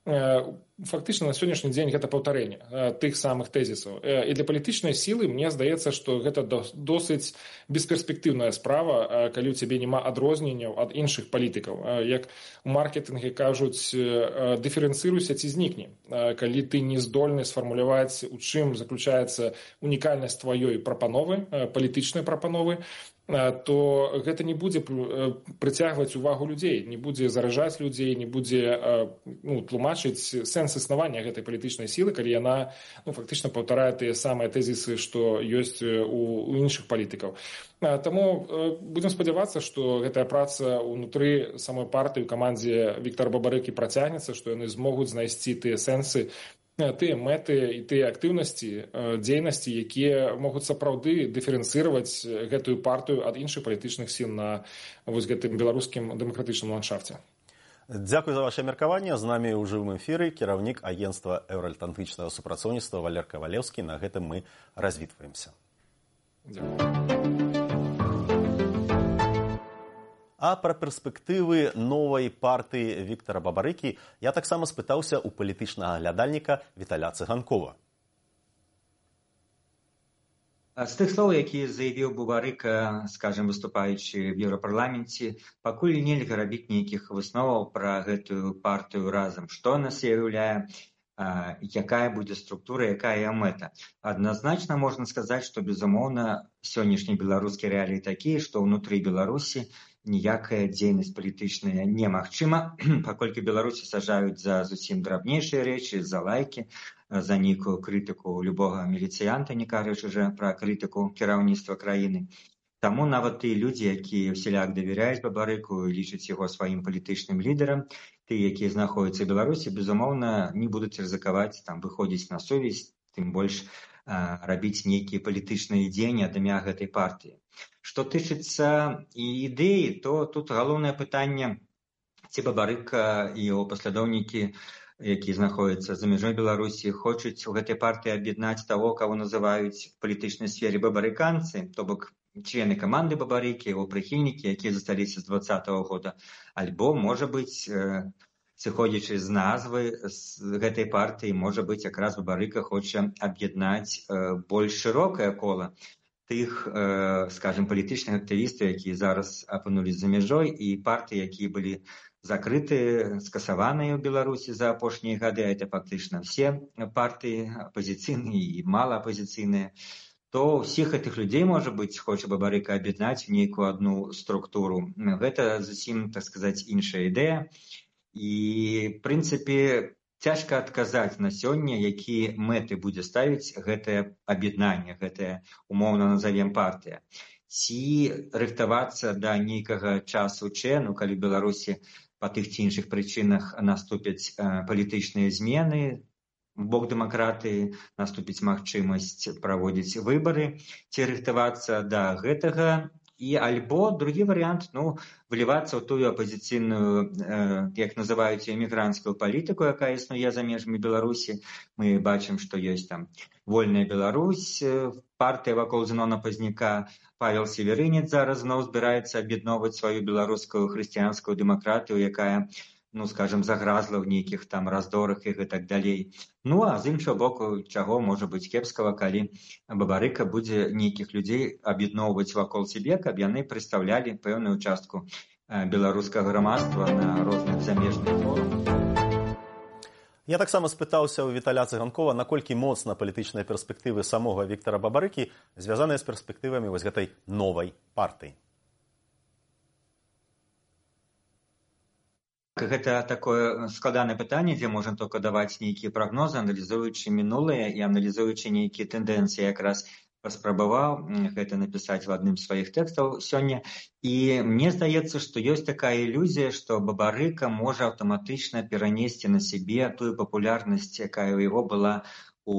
фактычна на сённяшні дзень гэта паўтарэнне тых самых тэзісаў і для палітычнай сілы мне здаецца што гэта досыць бесперспектыўная справа калі ў цябе няма адрозненняў ад іншых палітыкаў як у маркетынге кажуць дыферэнцыруйся ці знікне калі ты не здольны сфармуляваць у чым заключаецца унікальнасць тваёй прапановы палітычнай прапановы то гэта не будзе прыцягваць увагу людзей не будзе заражаць людзей не будзе ну, тлумачыць сэнс існавання гэтай палітычнай сілы калі яна ну, фактычна паўтарае тыя самыя тэзісы што ёсць у, у іншых палітыкаў. Таму будзем спадзявацца што гэтая праца ўнутры самой партыі у камандзе Віктор бабарыкі працягнецца што яны змогуць знайсці тыя сэнсы тыя мэты і тыя актыўнасці дзейнасці якія могуць сапраўды дыферэнцыраваць гэтую партыю ад іншых палітычных сіл на вось гэтым беларускім дэмакратычным ландшафце. Дзякуй за ваше меркаванне. З намі ў жывым эфіры кіраўнік агенства еўральтантычнага супрацоўніцтва валер кавалеўскі на гэтым мы развітваемся А пра перспектывы новай партыі Віктора Бабарыкі я таксама спытаўся ў палітычнага глядальніка Віталя Цыганкова. З тых слоў, якія заявіў Бубарыка, скажем, выступаючы в еўрапарламенце, пакуль нельга рабіць нейкіх высноваў пра гэтую партыю разам, што нас з'яўляе, якая будзе структура, якая мэта. Адназначна можна сказаць, што безумоўна сённяшнія беларускія рэаліі такія, што ўнутры Беларусі ніякая дзейнасць палітычная немагчыма паколькі беларусі сажаюць за зусім драбнейшыя рэчы за лайкі за нейкую крытыку любога міліцыянта не кажучы жа пра крытыку кіраўніцтва краіны. Таму нават тыя людзі якія ўсяляк давяряюць бабарыку лічаць яго сваім палітычным лідарам ты якія знаходзяцца беларусі безумоўна не будуць рызыкаваць там выходзіць на сувязь тым больш рабіць нейкія палітычныя дзеянні ад імя гэтай партыі. Што тычыцца ідэі, то тут галоўнае пытанне, ці бабарыка і яго паслядоўнікі, якія знаходзяцца за мяжой Беларусі, хочуць у гэтай партыі аб'яднаць таго, каго называюць у палітычнай сферы бабарыканцы, то бок члены каманды бабарыкі, яго прыхільнікі, якія засталіся з двадцатого года, альбо можа быць сыходзячы з назвы з гэтай партыі можа быць якраз бабарыка хоча аб'яднаць больш шырокае кола тых скажем палітычных актывістаў якія зараз апынулись за мяжой і партыі якія былі закрыты скасаваныя ў беларусі за апошнія гады это фактычна все партыі апозіцыйныя і малаапозіцыйныя то ўсіх гэтых людзей можа быць хоча бабарыка аб'яднаць нейкую одну структуру. Гэта зусім так сказаць іншая ідэя. і прынцыпе цяжка адказаць на сёння якія мэты будзе ставіць гэтае аб'яднанне гэтае умоўна назовем партыя ці рыхтавацца да нейкага часу чэну калі беларусі па тых ці іншых прычынах наступяць палітычныя змены бок дэмакратыі наступіць магчымасць праводзіць выбары ці рыхтавацца да гэтага і альбо другі варыянт ну влівацца ў тую апозіцыйную э, як называюць эмігранцкую палітыку якая існуе за межамі беларусі мы бачым што ёсць там вольная беларусь партыя вакол зенона пазняка павел северынец зараз зноў збіраецца аб'ядноўваць сваю беларускую хрысціянскую дэмакратыю якая ну скажем загразла ў нейкіх там раздорах і гэтак далей. Ну а з іншого боку чаго можа быць кепскага калі бабарыка будзе нейкіх людзей аб'ядноўваць вакол сябе каб яны прадстаўлялі пэўную частку беларускага грамадства на розных замежных форумах. Я таксама спытаўся ў віталя цыганкова наколькі моцна палітычныя перспектывы самога Віктора бабарыкі звязаныя з перспектывамі вось гэтай новай партыі гэта такое складанае пытанне дзе можна только даваць нейкія прагнозы аналізуючы мінулыя і аналізуючы нейкія тэндэнцыі. Якраз паспрабаваў гэта напісаць в адным з сваіх тэкстаў сёння. І мне здаецца што ёсць такая ілюзія што бабарыка можа аўтаматычна перанесці на сябе тую папулярнасць якая ў яго была у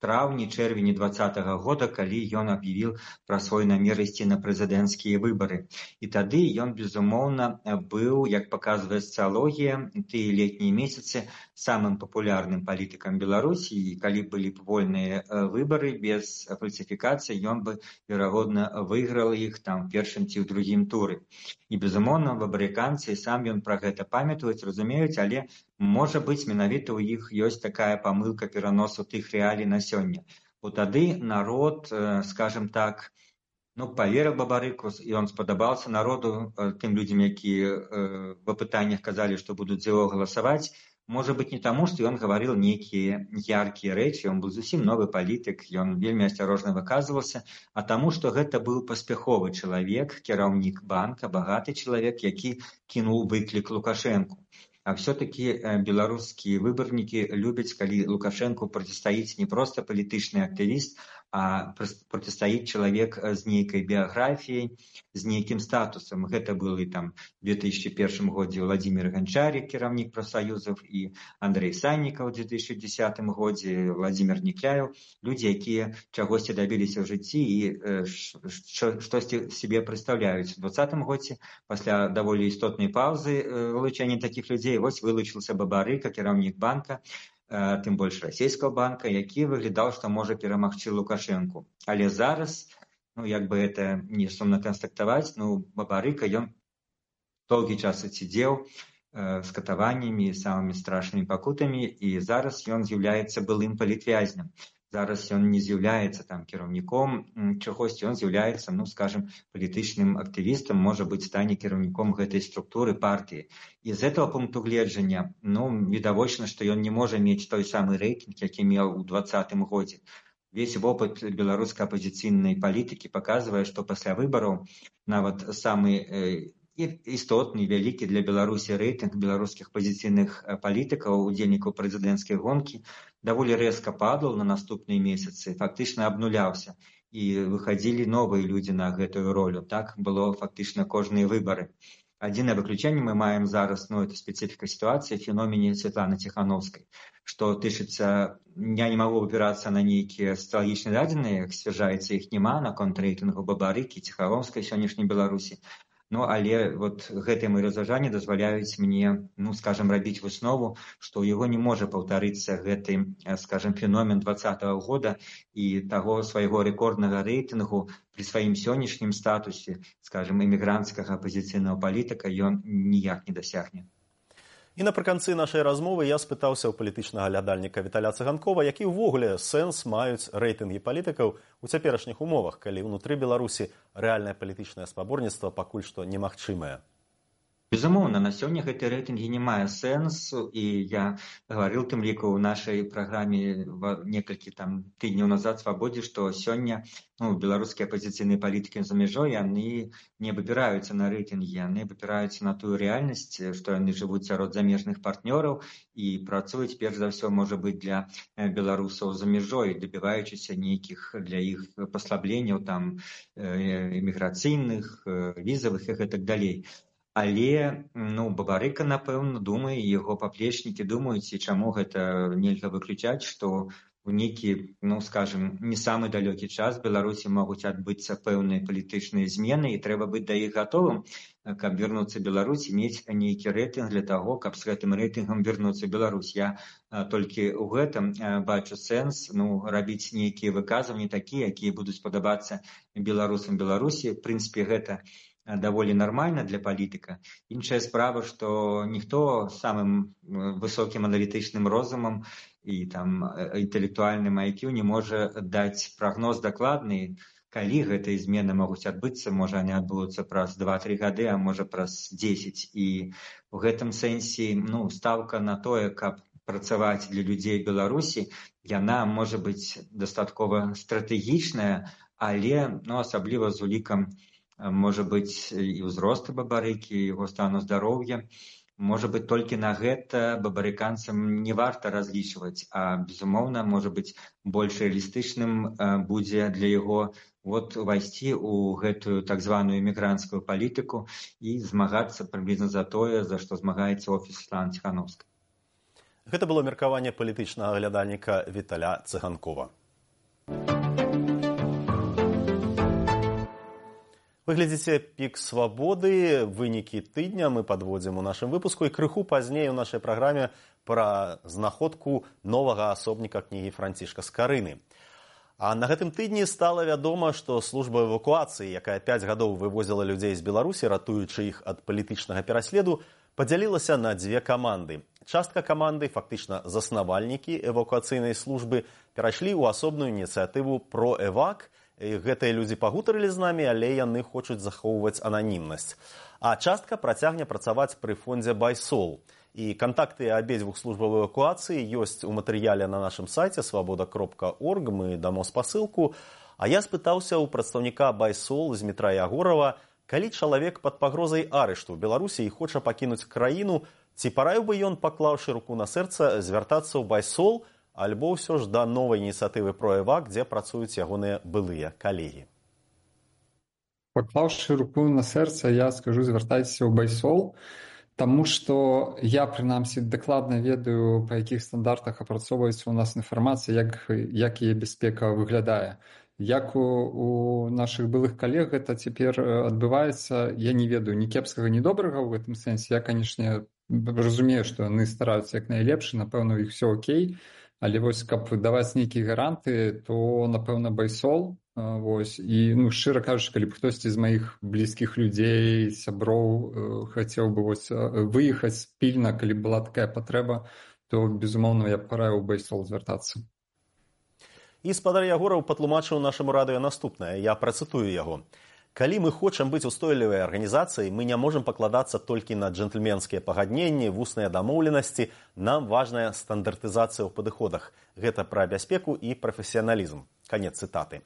траўні чэрвені двадцатого года калі ён аб'явіў пра свой намер ісці на прэзідэнцкія выбары. І тады ён безумоўна быў як паказвае сацыялогія тыя летнія месяцы самым папулярным палітыкам беларусі. І калі былі б вольныя выбары без фальсіфікацыі ён бы верагодна выйграл іх там першым ці ў другім туры. І безумоўна бабарыканцы сам ён пра гэта памятаюць разумеюць але можа быць менавіта ў іх ёсць такая памылка пераносу тых рэалій на сёння бо тады народ скажем так ну паверыў бабарыку он спадабаўся народу тым людзям якія в апытаннях казалі што будуць за яго галасаваць можа быть не таму што ён гаварыў нейкія яркія рэчы он быў зусім новы палітык ён вельмі асцярожна выказваўся а таму што гэта быў паспяховы чалавек кіраўнік банка багаты чалавек які кінуў выклік лукашэнку а все-таки беларускія выбарнікі любяць калі лукашэнку процістаіць не проста палітычны актывіст а процістаіць чалавек з нейкай біяграфіяй з нейкім статусам гэта был і там 2001 годзе владимир ганчарик кіраўнік прафсаюзаў і андрей саннікаў у 2010 годзе владимир никляев. Людзі якія чагосьці дабіліся ў жыцці і штосьці себе прадстаўляюць. У двадцатым годзе пасля даволі істотнай паўзы вылучэння такіх людзей вось вылучыўся бабарыка кіраўнік банка тым больш расійскага банка які выглядаў што можа перамагчы лукашэнку але зараз ну як бы это не сумна канстатаваць ну бабарыка ён доўгі час адсидзеў з катаваннямі самымі страшнымі пакутамі і зараз ён з'яўляецца былым палітвязням зараз ён не з'яўляецца там кіраўніком чагосьці ён з'яўляецца ну скажем палітычным актывістам можа быць стане кіраўніком гэтай структуры партыі. І з этого пункту гледжання ну відавочна што ён не можа мець той самы рэйтынг які меў у двадцатым годзе. Весь вопыт беларускай апозіцыйнай палітыкі паказвае што пасля выбараў нават самы істотны вялікі для беларусі рэйтынг беларускіх пазіцыйных палітыкаў удзельнікаў прэзідэнцкай гонкі даволі рэзка падаў на наступныя месяцы фактычна абнуляўся і выхадзілі новыя людзі на гэтую ролю так было фактычна кожныя выбары адзінае выключэнне мы маем зараз ну это спецыфіка сітуацыі феномене Светланы ціхановскай што тычыцца я не магу выбірацца на нейкія стратэгічныя дадзеныя як сцвярджаецца іх няма наконт рэйтынгу бабарыкі ціхаромскай сённяшняй беларусі Ну але вот гэтыя мои разважанні дазваляюць мне ну скажем рабіць выснову што ў яго не можа паўтарыцца гэты скажем феномен двадцатого года і таго свайго рэкорднага рэйтынгу при сваім сённяшнім статусе скажем эмігранцкага апозіцыйнага палітыка ён ніяк не дасягне І напрыканцы нашай размовы я спытаўся ў палітычнага глядальніка віталя цыганкова які ўвогуле сэнс маюць рэйтынгі палітыкаў у цяперашніх умовах калі ўнутры беларусі рэальнае палітычнае спаборніцтва пакуль што немагчымае безумоўна на сёння гэты рэйтынгі не мае сэнсу і я гаварыў тым ліку ў нашай праграме некалькі там тыдняў назад свабодзе што сёння ну беларускія апозіцыйныя палітыкі за мяжой яны не выбіраюцца на рэйтынгі яны выбіраюцца на тую рэальнасць што яны жывуць сярод замежных партнёраў і працуюць перш за ўсё можа быць для беларусаў за мяжой дабіваючыся нейкіх для іх паслабленняў там эміграцыйных візавых і гэтак далей але ну бабарыка напэўна думае яго паплечнікі думаюць і чаму гэта нельга выключаць што у нейкі ну скажем не самы далёкі час беларусі могуць адбыцца пэўныя палітычныя змены і трэба быць да іх гатовым каб вярнуцца беларусі мець нейкі рэйтынг для таго каб з гэтым рэйтынгам вярнуцца беларусь. Я толькі ў гэтым бачу сэнс ну рабіць нейкія выказванні такія якія будуць падабацца беларусам беларусі. В прынцыпе гэта даволі нармальна для палітыка іншая справа што ніхто самым высокім аналітычным розумам і там інтэлектуальным IQ не можа даць прагноз дакладны калі гэтыя змены могуць адбыцца можа они адбудуцца праз два-тры гады а можа праз 10 і у гэтым сэнсе ну ставка на тое каб працаваць для людзей беларусі яна можа быць дастаткова стратэгічная але ну асабліва з улікам можа быць і ўзросту бабарыкі яго стану здароўя. Можа быць толькі на гэта бабарыканцам не варта разлічваць а безумоўна можа быць больш рэалістычным будзе для яго вот увайсці ў гэтую так званую эмігранцкую палітыку і змагацца прыблізна за тое за што змагаецца офіс Слана ціхановска гэта было меркаванне палітычнага глядальніка віталя цыганкова выглядзіце пік свабоды вынікі тыдня мы падводзім у нашым выпуску і крыху пазней у нашай праграме пра знаходку новага асобніка кнігі францішка скарыны а на гэтым тыдні стала вядома што служба эвакуацыі якая пяць гадоў вывозіла людзей з беларусі ратуючы іх ад палітычнага пераследу падзялілася на дзве каманды. Частка каманды фактычна заснавальнікі эвакуацыйнай службы перайшлі ў асобную ініцыятыву про эвак гэтыя людзі пагутарылі з намі але яны хочуць захоўваць ананімнасць. А частка працягне працаваць пры фондзе байсол. І кантакты абедзвюх службаў эвакуацыі ёсць у матэрыяле на нашым сайце свабода кропка орг. Мы дамо спасылку. А я спытаўся ў прадстаўніка байсол з метра ягорова калі чалавек пад пагрозай арышту беларусі і хоча пакінуць краіну ці параіў бы ён паклаўшы руку на сэрца звяртацца ў байсол альбо ўсё ж да новай ініцыятывы проэвак дзе працуюць ягоныя былыя калегі. Паклаўшы руку на сэрца я скажу звяртайся ў байсол Таму што я прынамсі дакладна ведаю па якіх стандартах апрацоўваецца ў нас інфармацыя як як яе бяспека выглядае. Як у, у нашых былых калег гэта цяпер адбываецца я не ведаю ні кепскага ні добрага ў гэтым сэнсе. Я канешне разумею што яны стараюцца як найлепш напэўна іх все окей але вось каб даваць нейкія гаранты то напэўна байсол вось. І ну шчыра кажучы калі б хтосьці з маіх блізкіх людзей сяброў хацеў бы вось выехаць пільна калі была такая патрэба то безумоўна я параіў байсол звяртацца. І спадар ягораў патлумачыў нашаму радыё наступнае. Я працытую яго Калі мы хочам быць устойлівай арганізацыяй, мы не можам пакладацца толькі на джентльменскія пагадненні, вусныя дамоўленасці, нам важная стандартызацыя ў падыходах. Гэта пра бяспеку і прафесіяналізм. канец цытаты.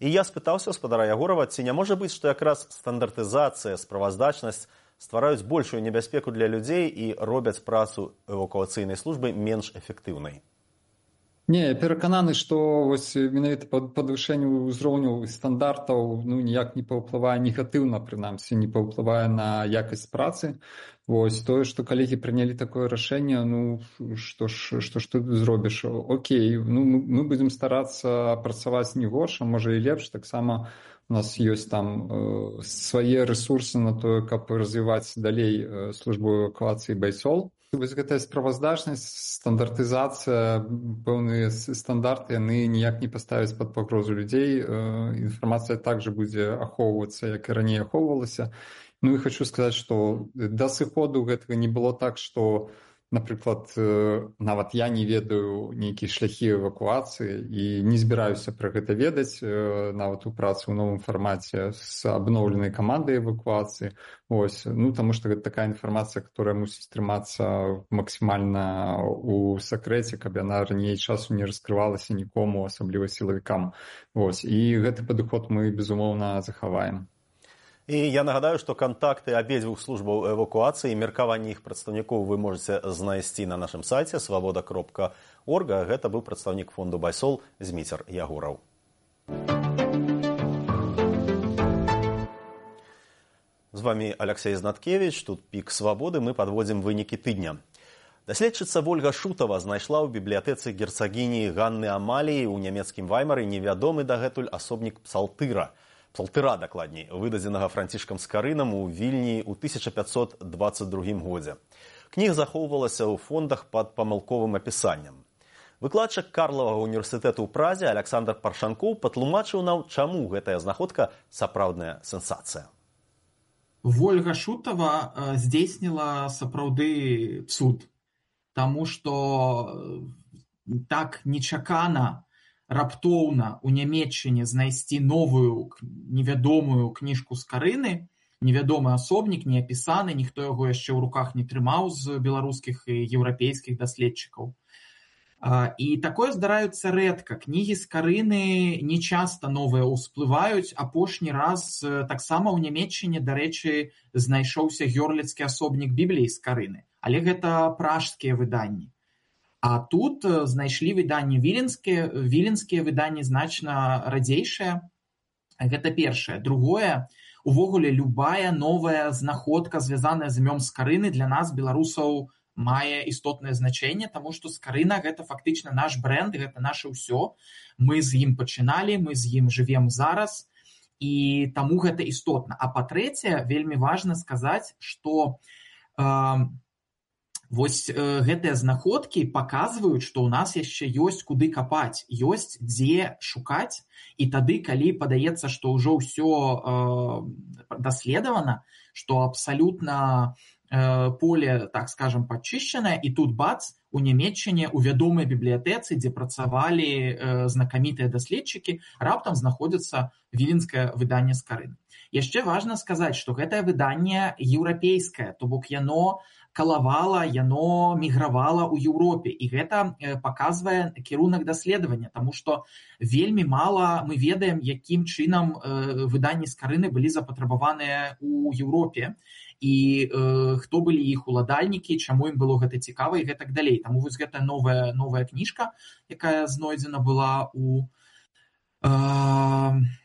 І я спытаўся спадара Ягорова, ці не можа быць, што якраз стандартызацыя, справаздачнасць ствараюць большую небяспеку для людзей і робяць працу эвакуацыйнай службы менш эфектыўнай. Не перакананы што вось менавіта пад падвышэнню ўзроўню стандартаў ну ніяк не паўплывае негатыўна прынамсі не паўплывае на якасць працы. Вось тое што калегі прынялі такое рашэнне ну што ж што ж ты зробіш? Окей ну мы будзем старацца працаваць не горш а можа і лепш. Таксама у нас ёсць там э, свае ресурсы на тое каб развіваць далей э, службу эвакуацыі байсол вось гэтая справаздачнасць стандартызацыя пэўныя стандарты яны ніяк не паставяць пад пагрозу людзей інфармацыя также будзе ахоўвацца як і раней ахоўвалася ну і хочу сказаць што да сыходу гэтага не было так што напрыклад нават я не ведаю нейкія шляхі эвакуацыі і не збіраюся пра гэта ведаць нават у працы ў новым фармаце з абноўленай камандай эвакуацыі. Ось ну таму што гэта такая інфармацыя которая мусіць трымацца максімальна у сакрэце каб яна раней часу не раскрывалася нікому асабліва сілавікам. Ось і гэты падыход мы безумоўна захаваем І я нагадаю, што кантакты абедзвюх службаў эвакуацыі і меркаванні іх прадстаўнікоў вы можете знайсці на нашым сайце свабода кропка орга. Гэта быў прадстаўнік фонду байсол зміцер ягораў. З вами Алексей Знаткевич, тут пік свабоды мы падводзім вынікі тыдня. Даследчыца Вольга Шутава знайшла ў бібліятэцы герцагіні Ганны Амаліі ў нямецкім ваймары невядомы дагэтуль асобнік псалтыра – псалтыра дакладней выдадзенага францішкам скарынам у вільні ў 1522 годзе. Кніг захоўвалася ў фондах пад памылковым апісаннем. Выкладчык карлавага універсітэту ў празе александр паршанкоў патлумачыў нам чаму гэтая знаходка сапраўдная сенсацыя. Вольга Шутова здзейсніла сапраўды цуд, таму што так нечакана раптоўна ў нямецчыне знайсці новую невядомую кніжку з карыны невядомы асобнік не апісаны ніхто яго яшчэ ў руках не трымаў з беларускіх і еўрапейскіх даследчыкаў. І такое здараюцца рэдка. Кнігі з карыны не часта новыя ўсплываюць. Апошні раз таксама ў нямецчыне дарэчы знайшоўся гёрліцкі асобнік бібліі з карыны. Але гэта пражскія выданні А тут знайшлі выданні віленскія віленскія выданні значна радзейшыя. Гэта першае. Другое увогуле любая новая знаходка звязаная з імём скарыны для нас беларусаў мае істотнае значэнне таму што скарына гэта фактычна наш бренд гэта наше ўсё. Мы з ім пачыналі мы з ім жывем зараз і таму гэта істотна. А па-трэцяе вельмі важна сказаць што э, Вось э, гэтыя знаходкі паказваюць, што ў нас яшчэ ёсць куды капаць, ёсць дзе шукаць і тады, калі падаецца, што ўжо ўсё э, даследавана, што абсалютна э, поле так скажем падчышчанае і тут бац у нямецчыне у вядомай бібліятэцы, дзе працавалі э, знакамітыя даследчыкі, раптам знаходзіцца віленскае выданне з карын. Яшчэ важна сказаць, што гэтае выданне еўрапейскае, то бок яно, калавала яно мігравала ў Еўропе. І гэта паказвае кірунак даследавання Таму што вельмі мала мы ведаем якім чынам выданні з карыны былі запатрабаваныя у Еўропе. І э, хто былі іх уладальнікі чаму ім было гэта цікава і гэтак далей. Таму вось гэта новая новая кніжка якая знойдзена была у э,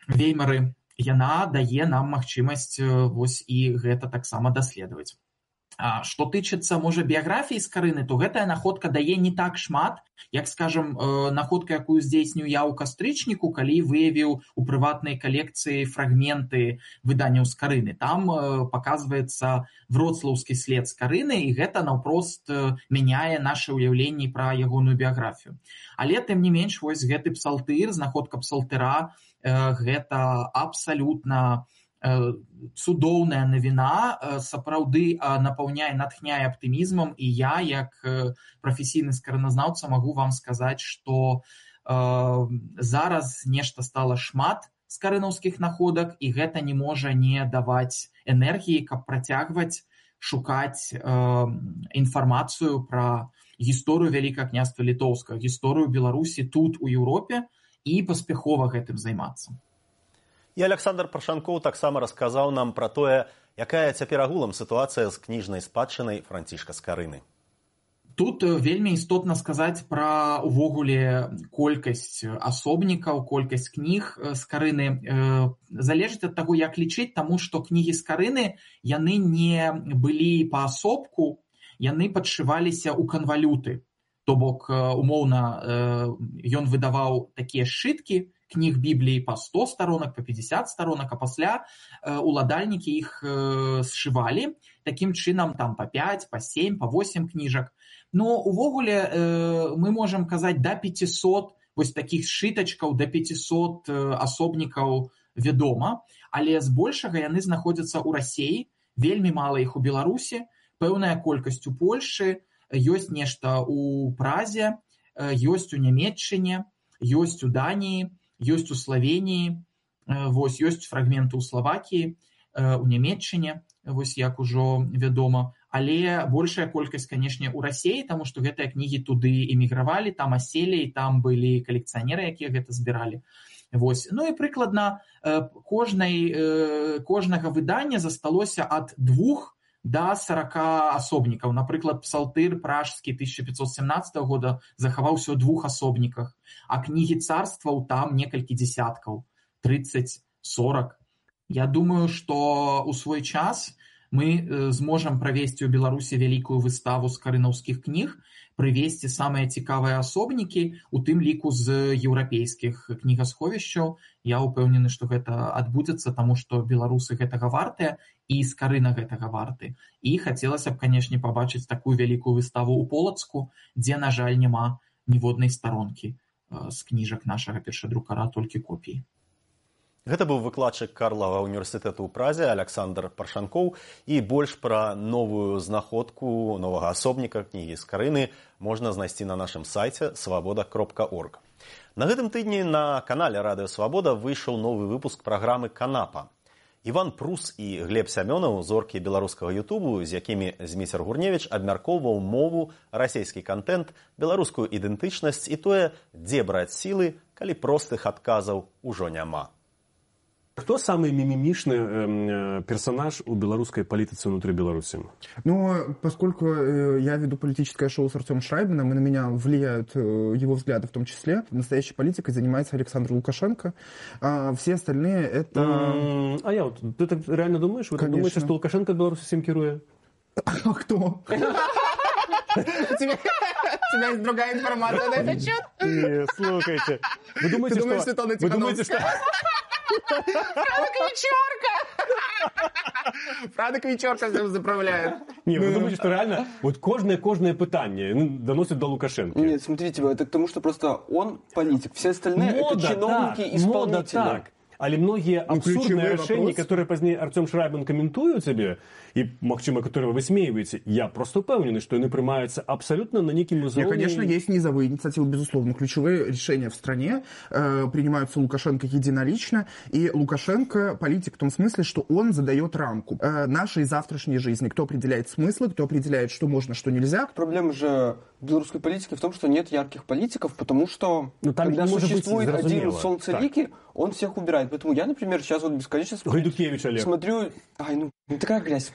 веймары. Яна дае нам магчымасць вось і гэта таксама даследаваць Што тычыцца можа біяграфіі з карыны, то гэтая находка дае не так шмат, як скажем находка, якую здзейсню я ў кастрычніку, калі выявіў у прыватнай калекцыі фрагменты выданняў з карыны. Там паказваецца вроцлаўскі след з карыны і гэта наўпрост мяняе наше ўяўленні пра ягоную біяграфію. Але тым не менш вось гэты псалтыр, знаходка псалтыра гэта абсалютна, цудоўная навіна сапраўды напаўняе натхняе аптымізмам. І я як прафесійны скараназнаўца магу вам сказаць што зараз нешта стала шмат скарынаўскіх находак і гэта не можа не даваць энергіі каб працягваць шукаць інфармацыю пра гісторыю вялікае княства літоўска гісторыю беларусі тут у еўропе і паспяхова гэтым займацца І Александр Прашанкоў таксама расказаў нам пра тое, якая цяпер агулам сітуацыя з кніжнай спадчынай францішка скарыны. Тут вельмі істотна сказаць пра увогуле колькасць асобнікаў, колькасць кніг з карыны залежыць ад таго, як лічыць, таму што кнігі з карыны яны не былі паасобку, яны падшываліся ў канвалюты. То бок умоўна ён выдаваў такія сшыткі, кніг бібліі па 100 сторонак па 50 сторонак а пасля уладальнікі іх сшывалі такім чынам там па 5 па 7 па 8 кніжак но увогуле мы можам казаць да 500 вось таких сшытачкаў да 500 асобнікаў вядома але збольшага яны знаходзяцца ў рассеі вельмі мала іх у беларусі пэўная колькасць у польльшы ёсць нешта у празе. Ёсць у нямецчыне ёсць у даніі ёсць у славеніі вось ёсць фрагменты ў славакіі у нямецчыне вось як ужо вядома але большая колькасць канешне ў рассеі таму што гэтыя кнігі туды эмігравалі там аселі і там былі калекцыянеры якія гэта збіралі Вось. Ну і прыкладна кожнай кожнага выдання засталося ад двух да 40 асобнікаў напрыклад псалтыр пражскі 1517 года захаваўся ў двух асобніках а кнігі царстваў там некалькі десяткаў 30 40 Я думаю что у свой час мы зможам правесці ў беларусі вялікую выставу з карынаўскіх кніг прывесці самыя цікавыя асобнікі у тым ліку з еўрапейскіх кнігасховішчаў. Я ўпэўнены што гэта адбудзецца таму што беларусы гэтага вартыя і з карына гэтага варты і хацелася б канешне пабачыць такую вялікую выставу ў полацку дзе на жаль няма ніводнай старонкі з кніжак нашага першадрукара толькі копіі Гэта быў выкладчык Карлава універсітэту ў празе Александр Паршанкоў і больш пра новую знаходку новага асобніка кнігі з карыны можна знайсці на нашым сайце свабода кропка орг. На гэтым тыдні на канале радыё свабода выйшаў новы выпуск праграмы канапа. Іван Прус і Глеб Сямёнаў зоркі беларускага ютубу, з якімі зміцер Гурневіч абмяркоўваў мову, расійскі контент, беларускую ідэнтычнасць і тое, дзе браць сілы, калі простых адказаў ужо няма. Кто самый мимимишный э, персонаж у белорусской политицы внутри Беларуси? Ну, поскольку э, я веду политическое шоу с Артемом Шрайбином, и на меня влияют э, его взгляды в том числе, настоящей политикой занимается Александр Лукашенко. А все остальные это... А я вот, ты так реально думаешь? Вы думаете, что Лукашенко в Беларуси всем керует? А кто? У тебя есть другая информация на этот счет? Слушайте, вы думаете, что... Вы думаете, что... Франк Вечерка! Франк Вечерка всем заправляет. Не, вы думаете, что реально вот кожное кожное пытание ну, доносит до Лукашенко? Нет, смотрите, это к тому, что просто он политик. Все остальные это чиновники, исполнители. Мода так Але многія абсурдныя рашэнні которые пазней Артём шрайбан каментую цябе і магчыма которые вы высмеиваете я просто упэўнены что яны прымаюцца абсолютно на некім узроўні... конечно есть низовые инициативы безусловно ключевые решения в стране э, принимаются Лукашенко единолично и Лукашенко политик в том смысле что он задает рамку э, нашей завтрашней жизни кто определяет смыслы кто определяет что можно что нельзя проблема же белорусской политики в том что нет ярких политиков потому что ну, там когда существует один солнцеликий он всех убирает. Поэтому я, например, сейчас вот бесконечно смотрю, Олег. смотрю... Ай, ну, ну такая грязь,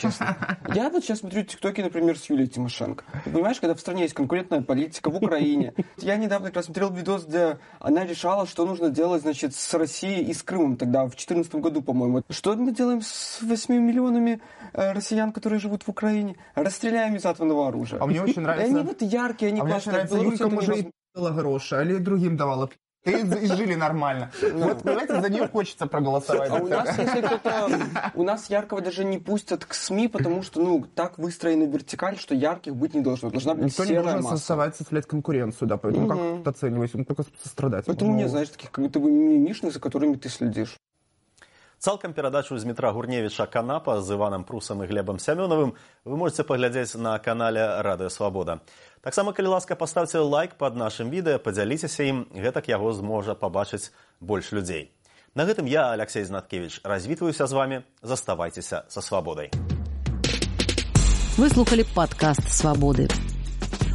честно. Я вот сейчас смотрю тиктоки, например, с Юлией Тимошенко. Ты понимаешь, когда в стране есть конкурентная политика, в Украине. Я недавно как раз смотрел видос, где она решала, что нужно делать, значит, с Россией и с Крымом тогда, в 2014 году, по-моему. Что мы делаем с 8 миллионами э, россиян, которые живут в Украине? Расстреляем из атомного оружия. А мне очень нравится... И они вот яркие, они а классные. Мне очень нравится, Юлька, может, гроши, а другим давала и, и жили нормально. Ну. Вот, понимаете, за нее хочется проголосовать. А у нас, если кто-то... У нас яркого даже не пустят к СМИ, потому что, ну, так выстроена вертикаль, что ярких быть не должно. Должна быть Никто не должен масса. создавать, составлять конкуренцию, да, поэтому угу. как это оценивать? Он только сострадать. Поэтому ну... нет, знаешь, таких как будто бы мимишных, за которыми ты следишь. Цалкам перадачу з метра Гурневіча канапа з Іванам Прусам і глебам сямёнавым вы можете паглядзець на канале радыё свабода. Таксама калі ласка паставце лайк под нашым відэа, падзяліцеся ім, гэтак яго зможа пабачыць больш людзей. На гэтым я Алексей Знаткевич развітваюся з вами, заставайцеся са свабодай. Выслухалі падкаст свабоды.